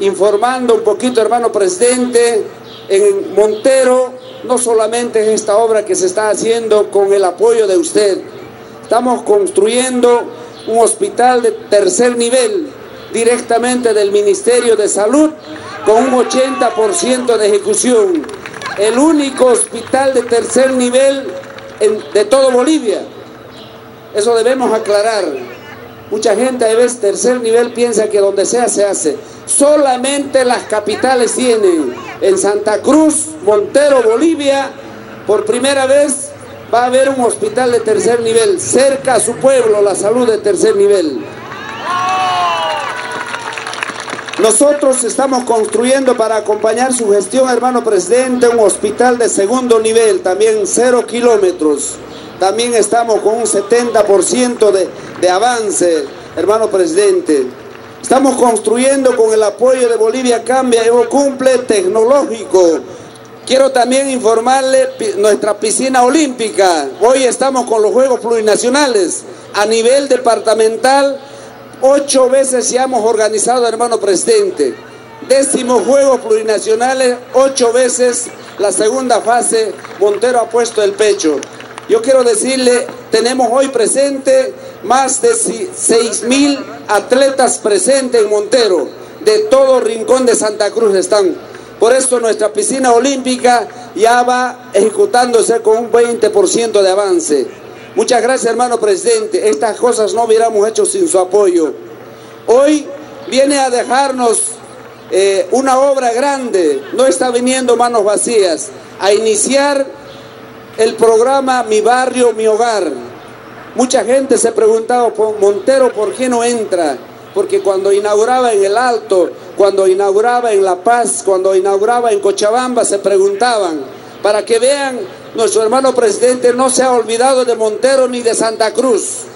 informando un poquito, hermano presidente, en Montero, no solamente es esta obra que se está haciendo con el apoyo de usted, estamos construyendo un hospital de tercer nivel directamente del Ministerio de Salud con un 80% de ejecución. El único hospital de tercer nivel de todo Bolivia. Eso debemos aclarar. Mucha gente a veces tercer nivel piensa que donde sea se hace. Solamente las capitales tienen. En Santa Cruz, Montero, Bolivia, por primera vez va a haber un hospital de tercer nivel, cerca a su pueblo, la salud de tercer nivel. Nosotros estamos construyendo para acompañar su gestión, hermano presidente, un hospital de segundo nivel, también cero kilómetros. También estamos con un 70% de, de avance, hermano presidente. Estamos construyendo con el apoyo de Bolivia Cambia Evo Cumple tecnológico. Quiero también informarle nuestra piscina olímpica. Hoy estamos con los Juegos Plurinacionales. A nivel departamental, ocho veces ya hemos organizado, hermano presidente. Décimo Juegos Plurinacionales, ocho veces la segunda fase, Montero ha puesto el pecho. Yo quiero decirle, tenemos hoy presente más de 6 mil atletas presentes en Montero, de todo rincón de Santa Cruz están. Por eso nuestra piscina olímpica ya va ejecutándose con un 20% de avance. Muchas gracias, hermano presidente. Estas cosas no hubiéramos hecho sin su apoyo. Hoy viene a dejarnos eh, una obra grande, no está viniendo manos vacías, a iniciar el programa Mi Barrio, Mi Hogar. Mucha gente se preguntaba, Montero, ¿por qué no entra? Porque cuando inauguraba en el Alto, cuando inauguraba en La Paz, cuando inauguraba en Cochabamba, se preguntaban, para que vean, nuestro hermano presidente no se ha olvidado de Montero ni de Santa Cruz.